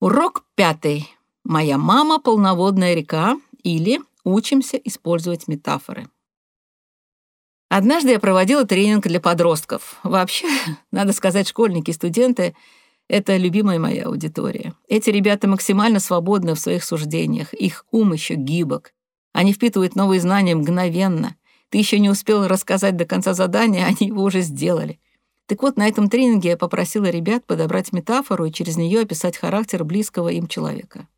Урок пятый. Моя мама — полноводная река или учимся использовать метафоры. Однажды я проводила тренинг для подростков. Вообще, надо сказать, школьники и студенты — это любимая моя аудитория. Эти ребята максимально свободны в своих суждениях, их ум еще гибок. Они впитывают новые знания мгновенно. Ты еще не успел рассказать до конца задания, они его уже сделали. Так вот, на этом тренинге я попросила ребят подобрать метафору и через нее описать характер близкого им человека.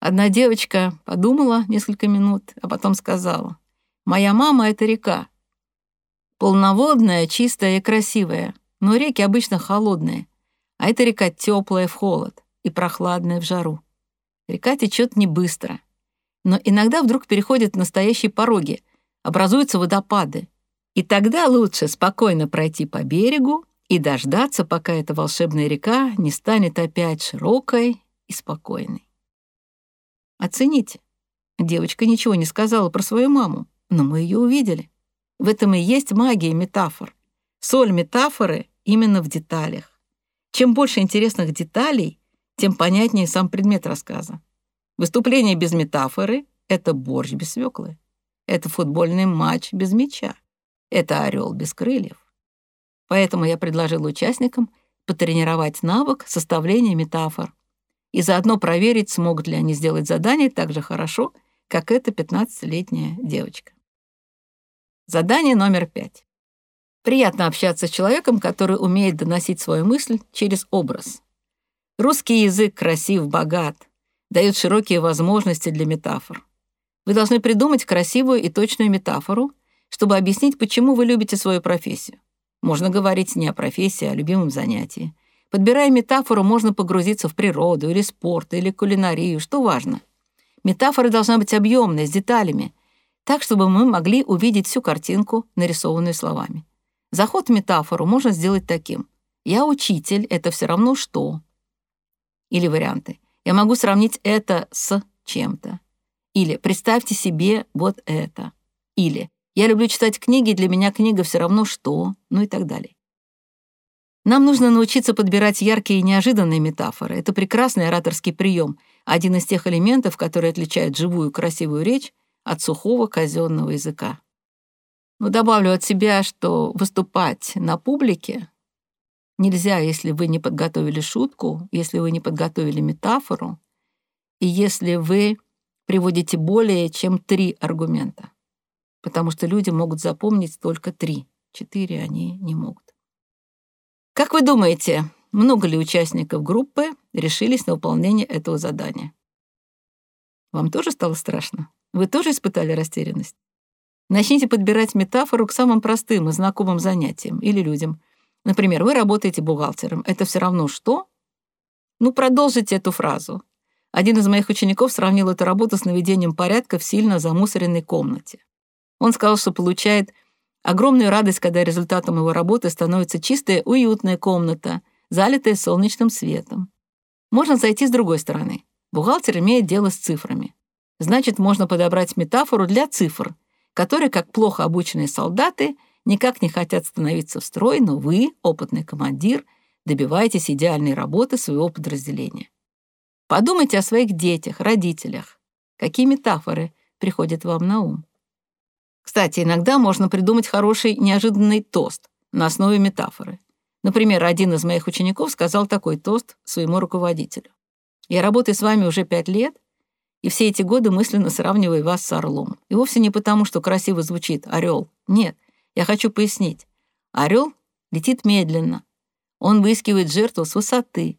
Одна девочка подумала несколько минут, а потом сказала, «Моя мама — это река. Полноводная, чистая и красивая, но реки обычно холодные, а эта река теплая в холод и прохладная в жару. Река течет не быстро, но иногда вдруг переходит в настоящие пороги, образуются водопады, и тогда лучше спокойно пройти по берегу и дождаться, пока эта волшебная река не станет опять широкой и спокойной. Оцените. Девочка ничего не сказала про свою маму, но мы ее увидели. В этом и есть магия метафор. Соль метафоры именно в деталях. Чем больше интересных деталей, тем понятнее сам предмет рассказа. Выступление без метафоры — это борщ без свеклы. Это футбольный матч без мяча. Это орел без крыльев. Поэтому я предложил участникам потренировать навык составления метафор и заодно проверить, смогут ли они сделать задание так же хорошо, как эта 15-летняя девочка. Задание номер пять. Приятно общаться с человеком, который умеет доносить свою мысль через образ. Русский язык красив, богат, дает широкие возможности для метафор. Вы должны придумать красивую и точную метафору — чтобы объяснить, почему вы любите свою профессию. Можно говорить не о профессии, а о любимом занятии. Подбирая метафору, можно погрузиться в природу или спорт, или кулинарию, что важно. Метафора должна быть объемной, с деталями, так, чтобы мы могли увидеть всю картинку, нарисованную словами. Заход в метафору можно сделать таким. «Я учитель, это все равно что?» Или варианты. «Я могу сравнить это с чем-то». Или «Представьте себе вот это». Или я люблю читать книги, для меня книга все равно что, ну и так далее. Нам нужно научиться подбирать яркие и неожиданные метафоры. Это прекрасный ораторский прием, один из тех элементов, которые отличают живую красивую речь от сухого казенного языка. Но добавлю от себя, что выступать на публике нельзя, если вы не подготовили шутку, если вы не подготовили метафору, и если вы приводите более чем три аргумента потому что люди могут запомнить только три, четыре они не могут. Как вы думаете, много ли участников группы решились на выполнение этого задания? Вам тоже стало страшно? Вы тоже испытали растерянность? Начните подбирать метафору к самым простым и знакомым занятиям или людям. Например, вы работаете бухгалтером. Это все равно что? Ну, продолжите эту фразу. Один из моих учеников сравнил эту работу с наведением порядка в сильно замусоренной комнате. Он сказал, что получает огромную радость, когда результатом его работы становится чистая, уютная комната, залитая солнечным светом. Можно зайти с другой стороны. Бухгалтер имеет дело с цифрами. Значит, можно подобрать метафору для цифр, которые, как плохо обученные солдаты, никак не хотят становиться в строй, но вы, опытный командир, добиваетесь идеальной работы своего подразделения. Подумайте о своих детях, родителях. Какие метафоры приходят вам на ум? Кстати, иногда можно придумать хороший неожиданный тост на основе метафоры. Например, один из моих учеников сказал такой тост своему руководителю. «Я работаю с вами уже пять лет, и все эти годы мысленно сравниваю вас с орлом. И вовсе не потому, что красиво звучит орел. Нет, я хочу пояснить. Орел летит медленно. Он выискивает жертву с высоты.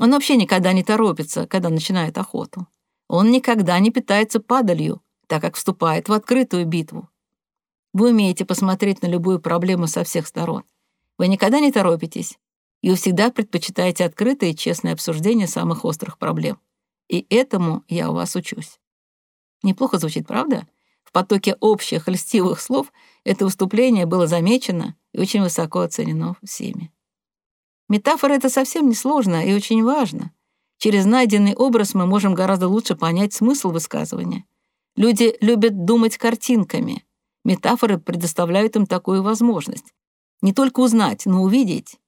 Он вообще никогда не торопится, когда начинает охоту. Он никогда не питается падалью, так как вступает в открытую битву. Вы умеете посмотреть на любую проблему со всех сторон. Вы никогда не торопитесь, и вы всегда предпочитаете открытое и честное обсуждение самых острых проблем. И этому я у вас учусь. Неплохо звучит, правда? В потоке общих льстивых слов это выступление было замечено и очень высоко оценено всеми. Метафора — это совсем не сложно и очень важно. Через найденный образ мы можем гораздо лучше понять смысл высказывания. Люди любят думать картинками — Метафоры предоставляют им такую возможность. Не только узнать, но увидеть.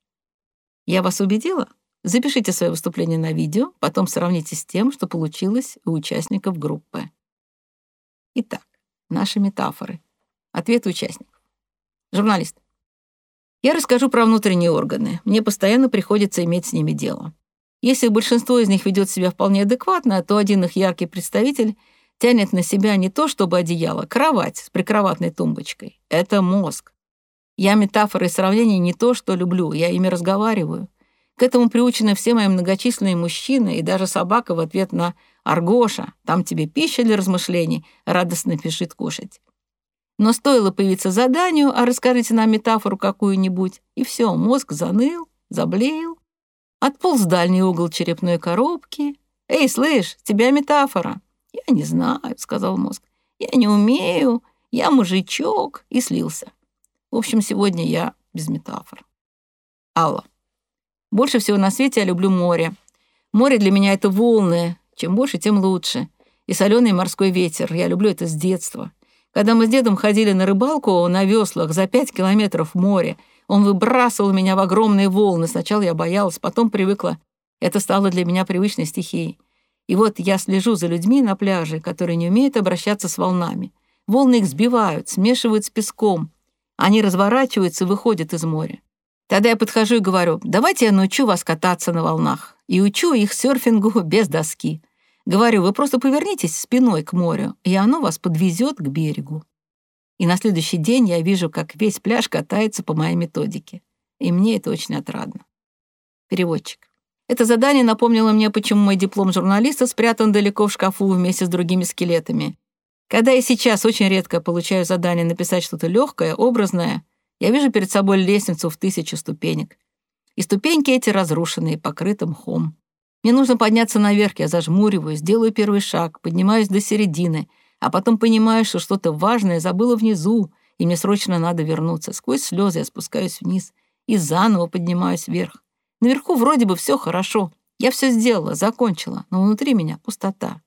Я вас убедила? Запишите свое выступление на видео, потом сравните с тем, что получилось у участников группы. Итак, наши метафоры. Ответы участников. Журналист. Я расскажу про внутренние органы. Мне постоянно приходится иметь с ними дело. Если большинство из них ведет себя вполне адекватно, то один их яркий представитель тянет на себя не то чтобы одеяло, кровать с прикроватной тумбочкой. Это мозг. Я метафоры и сравнения не то, что люблю, я ими разговариваю. К этому приучены все мои многочисленные мужчины и даже собака в ответ на «Аргоша, там тебе пища для размышлений», радостно пишет кушать. Но стоило появиться заданию, а расскажите нам метафору какую-нибудь, и все, мозг заныл, заблеял, отполз в дальний угол черепной коробки. «Эй, слышь, тебя метафора!» «Я не знаю», — сказал мозг. «Я не умею, я мужичок», и слился. В общем, сегодня я без метафор. Алла. Больше всего на свете я люблю море. Море для меня — это волны. Чем больше, тем лучше. И соленый морской ветер. Я люблю это с детства. Когда мы с дедом ходили на рыбалку на веслах за пять километров море, он выбрасывал меня в огромные волны. Сначала я боялась, потом привыкла. Это стало для меня привычной стихией. И вот я слежу за людьми на пляже, которые не умеют обращаться с волнами. Волны их сбивают, смешивают с песком. Они разворачиваются и выходят из моря. Тогда я подхожу и говорю, давайте я научу вас кататься на волнах. И учу их серфингу без доски. Говорю, вы просто повернитесь спиной к морю, и оно вас подвезет к берегу. И на следующий день я вижу, как весь пляж катается по моей методике. И мне это очень отрадно. Переводчик. Это задание напомнило мне, почему мой диплом журналиста спрятан далеко в шкафу вместе с другими скелетами. Когда я сейчас очень редко получаю задание написать что-то легкое, образное, я вижу перед собой лестницу в тысячу ступенек. И ступеньки эти разрушенные, покрыты мхом. Мне нужно подняться наверх, я зажмуриваюсь, делаю первый шаг, поднимаюсь до середины, а потом понимаю, что что-то важное забыла внизу, и мне срочно надо вернуться. Сквозь слезы я спускаюсь вниз и заново поднимаюсь вверх. Наверху вроде бы все хорошо. Я все сделала, закончила, но внутри меня пустота.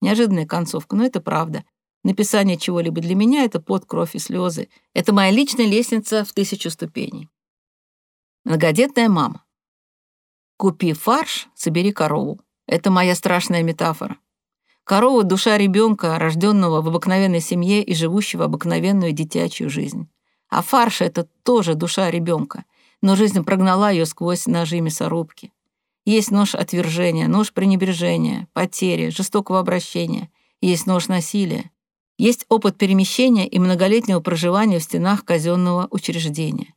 Неожиданная концовка, но это правда. Написание чего-либо для меня — это под кровь и слезы. Это моя личная лестница в тысячу ступеней. Многодетная мама. Купи фарш, собери корову. Это моя страшная метафора. Корова — душа ребенка, рожденного в обыкновенной семье и живущего обыкновенную детячую жизнь. А фарш — это тоже душа ребенка, но жизнь прогнала ее сквозь ножи мясорубки. Есть нож отвержения, нож пренебрежения, потери, жестокого обращения, есть нож насилия. Есть опыт перемещения и многолетнего проживания в стенах казенного учреждения.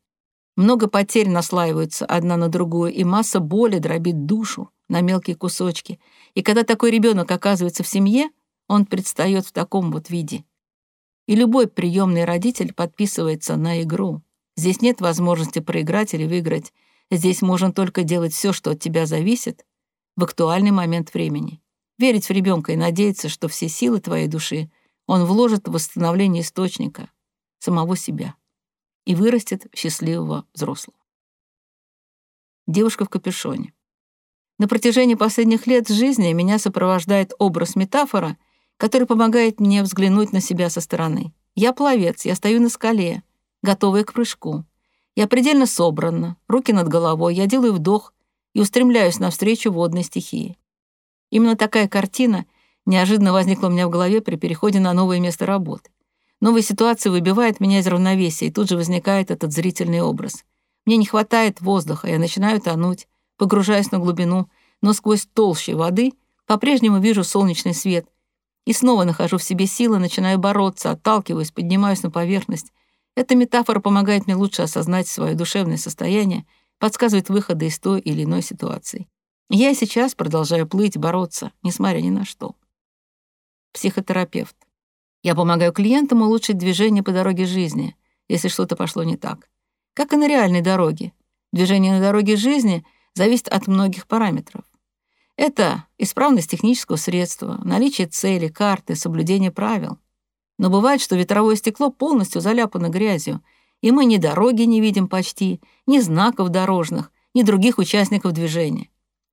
Много потерь наслаиваются одна на другую, и масса боли дробит душу на мелкие кусочки. И когда такой ребенок оказывается в семье, он предстает в таком вот виде. И любой приемный родитель подписывается на игру. Здесь нет возможности проиграть или выиграть. Здесь можно только делать все, что от тебя зависит, в актуальный момент времени. Верить в ребенка и надеяться, что все силы твоей души он вложит в восстановление источника, самого себя и вырастет в счастливого взрослого. Девушка в капюшоне. На протяжении последних лет жизни меня сопровождает образ метафора, который помогает мне взглянуть на себя со стороны. Я пловец, я стою на скале, готовая к прыжку. Я предельно собрана, руки над головой, я делаю вдох и устремляюсь навстречу водной стихии. Именно такая картина неожиданно возникла у меня в голове при переходе на новое место работы. Новая ситуация выбивает меня из равновесия, и тут же возникает этот зрительный образ. Мне не хватает воздуха, я начинаю тонуть, погружаясь на глубину, но сквозь толщи воды по-прежнему вижу солнечный свет. И снова нахожу в себе силы, начинаю бороться, отталкиваюсь, поднимаюсь на поверхность. Эта метафора помогает мне лучше осознать свое душевное состояние, подсказывает выходы из той или иной ситуации. Я сейчас продолжаю плыть, бороться, несмотря ни на что. Психотерапевт. Я помогаю клиентам улучшить движение по дороге жизни, если что-то пошло не так. Как и на реальной дороге. Движение на дороге жизни зависит от многих параметров. Это исправность технического средства, наличие цели, карты, соблюдение правил. Но бывает, что ветровое стекло полностью заляпано грязью, и мы ни дороги не видим почти, ни знаков дорожных, ни других участников движения.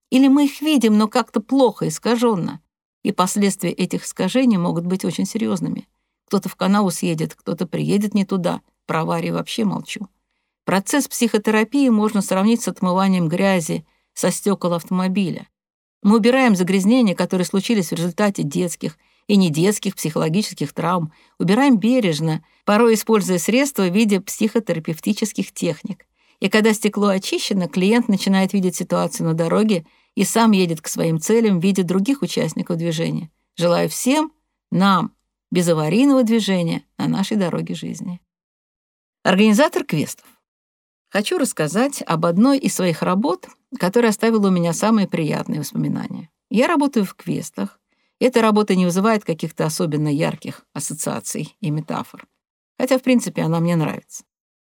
Или мы их видим, но как-то плохо, искаженно и последствия этих искажений могут быть очень серьезными. Кто-то в канаву съедет, кто-то приедет не туда. Про аварии вообще молчу. Процесс психотерапии можно сравнить с отмыванием грязи, со стекол автомобиля. Мы убираем загрязнения, которые случились в результате детских и недетских психологических травм, убираем бережно, порой используя средства в виде психотерапевтических техник. И когда стекло очищено, клиент начинает видеть ситуацию на дороге и сам едет к своим целям в виде других участников движения. Желаю всем нам без аварийного движения на нашей дороге жизни. Организатор квестов. Хочу рассказать об одной из своих работ, которая оставила у меня самые приятные воспоминания. Я работаю в квестах. Эта работа не вызывает каких-то особенно ярких ассоциаций и метафор. Хотя, в принципе, она мне нравится.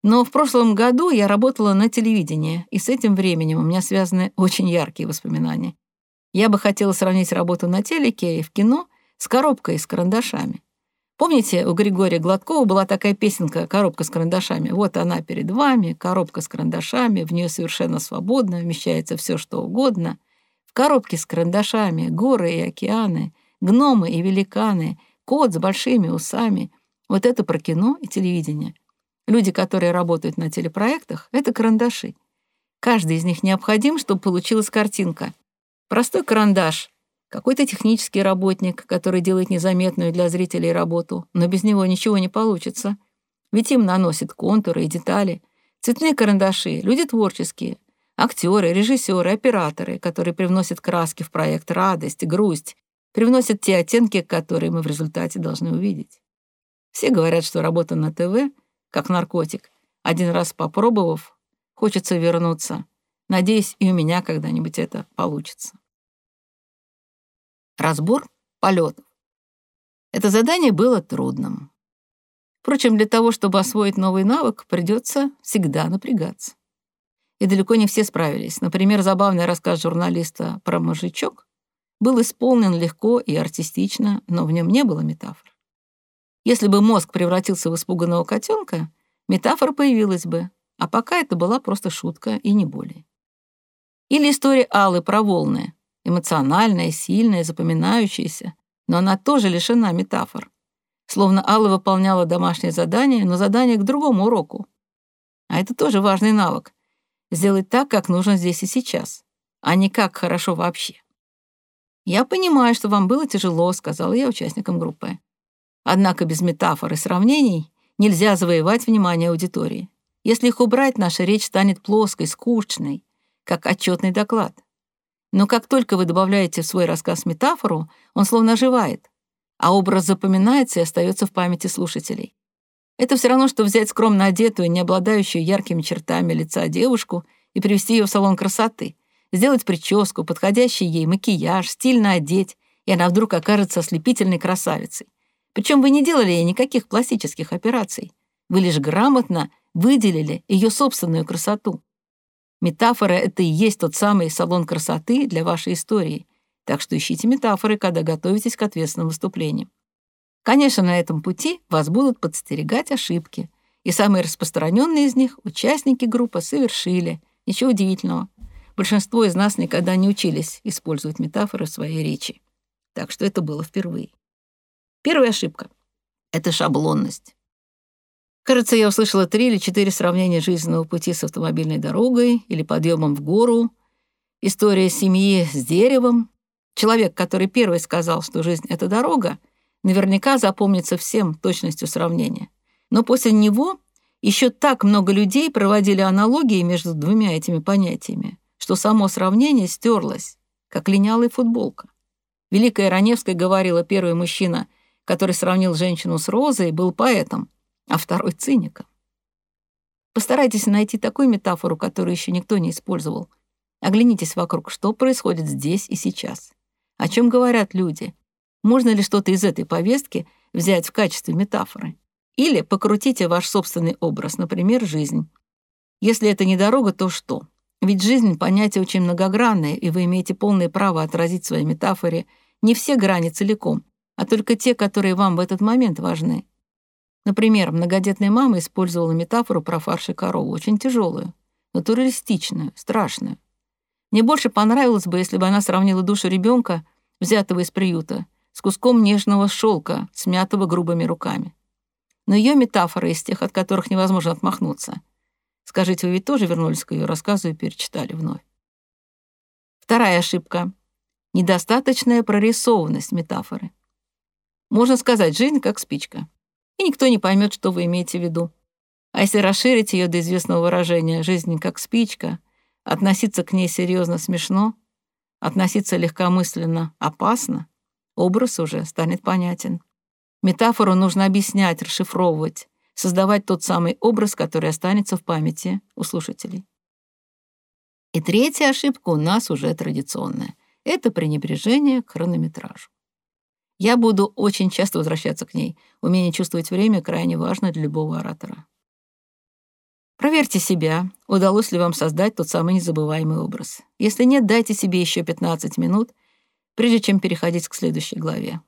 Но в прошлом году я работала на телевидении, и с этим временем у меня связаны очень яркие воспоминания. Я бы хотела сравнить работу на телеке и в кино с коробкой с карандашами. Помните, у Григория Гладкова была такая песенка «Коробка с карандашами». Вот она перед вами, коробка с карандашами, в нее совершенно свободно вмещается все, что угодно. В коробке с карандашами горы и океаны, гномы и великаны, кот с большими усами. Вот это про кино и телевидение. Люди, которые работают на телепроектах, — это карандаши. Каждый из них необходим, чтобы получилась картинка. Простой карандаш какой-то технический работник, который делает незаметную для зрителей работу, но без него ничего не получится. Ведь им наносят контуры и детали. Цветные карандаши, люди творческие, актеры, режиссеры, операторы, которые привносят краски в проект радость, грусть, привносят те оттенки, которые мы в результате должны увидеть. Все говорят, что работа на ТВ как наркотик. Один раз попробовав, хочется вернуться. Надеюсь, и у меня когда-нибудь это получится. Разбор полетов. Это задание было трудным. Впрочем, для того, чтобы освоить новый навык, придется всегда напрягаться. И далеко не все справились. Например, забавный рассказ журналиста про мужичок был исполнен легко и артистично, но в нем не было метафор. Если бы мозг превратился в испуганного котенка, метафора появилась бы, а пока это была просто шутка и не более. Или история Аллы про волны, эмоциональная, сильная, запоминающаяся, но она тоже лишена метафор. Словно Алла выполняла домашнее задание, но задание к другому уроку. А это тоже важный навык. Сделать так, как нужно здесь и сейчас, а не как хорошо вообще. «Я понимаю, что вам было тяжело», — сказала я участникам группы. Однако без метафор и сравнений нельзя завоевать внимание аудитории. Если их убрать, наша речь станет плоской, скучной, как отчетный доклад. Но как только вы добавляете в свой рассказ метафору, он словно оживает, а образ запоминается и остается в памяти слушателей. Это все равно, что взять скромно одетую, не обладающую яркими чертами лица девушку и привести ее в салон красоты, сделать прическу, подходящий ей макияж, стильно одеть, и она вдруг окажется ослепительной красавицей. Причем вы не делали ей никаких пластических операций. Вы лишь грамотно выделили ее собственную красоту. Метафора — это и есть тот самый салон красоты для вашей истории. Так что ищите метафоры, когда готовитесь к ответственным выступлениям. Конечно, на этом пути вас будут подстерегать ошибки. И самые распространенные из них участники группы совершили. Ничего удивительного. Большинство из нас никогда не учились использовать метафоры в своей речи. Так что это было впервые. Первая ошибка — это шаблонность. Кажется, я услышала три или четыре сравнения жизненного пути с автомобильной дорогой или подъемом в гору, история семьи с деревом. Человек, который первый сказал, что жизнь — это дорога, наверняка запомнится всем точностью сравнения. Но после него еще так много людей проводили аналогии между двумя этими понятиями, что само сравнение стерлось, как линялая футболка. Великая Раневская говорила, первый мужчина, который сравнил женщину с розой, был поэтом — а второй — циником. Постарайтесь найти такую метафору, которую еще никто не использовал. Оглянитесь вокруг, что происходит здесь и сейчас. О чем говорят люди? Можно ли что-то из этой повестки взять в качестве метафоры? Или покрутите ваш собственный образ, например, жизнь. Если это не дорога, то что? Ведь жизнь — понятие очень многогранное, и вы имеете полное право отразить в своей метафоре не все грани целиком, а только те, которые вам в этот момент важны. Например, многодетная мама использовала метафору про фарш и корову, очень тяжелую, натуралистичную, страшную. Мне больше понравилось бы, если бы она сравнила душу ребенка, взятого из приюта, с куском нежного шелка, смятого грубыми руками. Но ее метафора из тех, от которых невозможно отмахнуться. Скажите, вы ведь тоже вернулись к ее рассказу и перечитали вновь? Вторая ошибка — недостаточная прорисованность метафоры. Можно сказать «жизнь как спичка», и никто не поймет, что вы имеете в виду. А если расширить ее до известного выражения «жизнь как спичка», относиться к ней серьезно смешно, относиться легкомысленно опасно, образ уже станет понятен. Метафору нужно объяснять, расшифровывать, создавать тот самый образ, который останется в памяти у слушателей. И третья ошибка у нас уже традиционная. Это пренебрежение к хронометражу. Я буду очень часто возвращаться к ней. Умение чувствовать время крайне важно для любого оратора. Проверьте себя, удалось ли вам создать тот самый незабываемый образ. Если нет, дайте себе еще 15 минут, прежде чем переходить к следующей главе.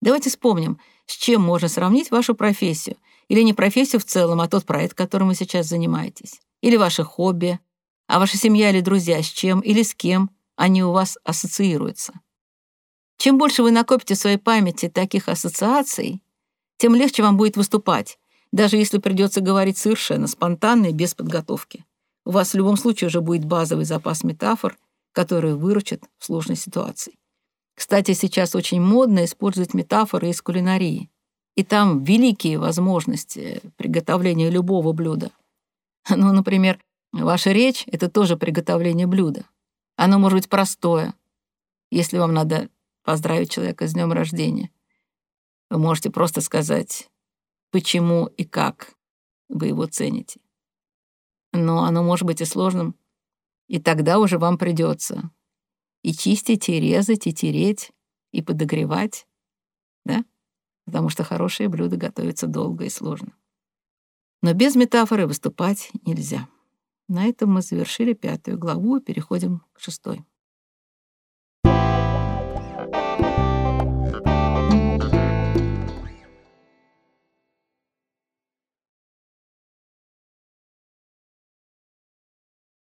Давайте вспомним, с чем можно сравнить вашу профессию, или не профессию в целом, а тот проект, которым вы сейчас занимаетесь, или ваше хобби, а ваша семья или друзья, с чем или с кем они у вас ассоциируются. Чем больше вы накопите в своей памяти таких ассоциаций, тем легче вам будет выступать, даже если придется говорить совершенно спонтанно и без подготовки. У вас в любом случае уже будет базовый запас метафор, которые выручат в сложной ситуации. Кстати, сейчас очень модно использовать метафоры из кулинарии. И там великие возможности приготовления любого блюда. Ну, например, ваша речь — это тоже приготовление блюда. Оно может быть простое, если вам надо поздравить человека с днем рождения. Вы можете просто сказать почему и как вы его цените. Но оно может быть и сложным, и тогда уже вам придется и чистить, и резать, и тереть, и подогревать, да? Потому что хорошие блюда готовятся долго и сложно. Но без метафоры выступать нельзя. На этом мы завершили пятую главу и переходим к шестой.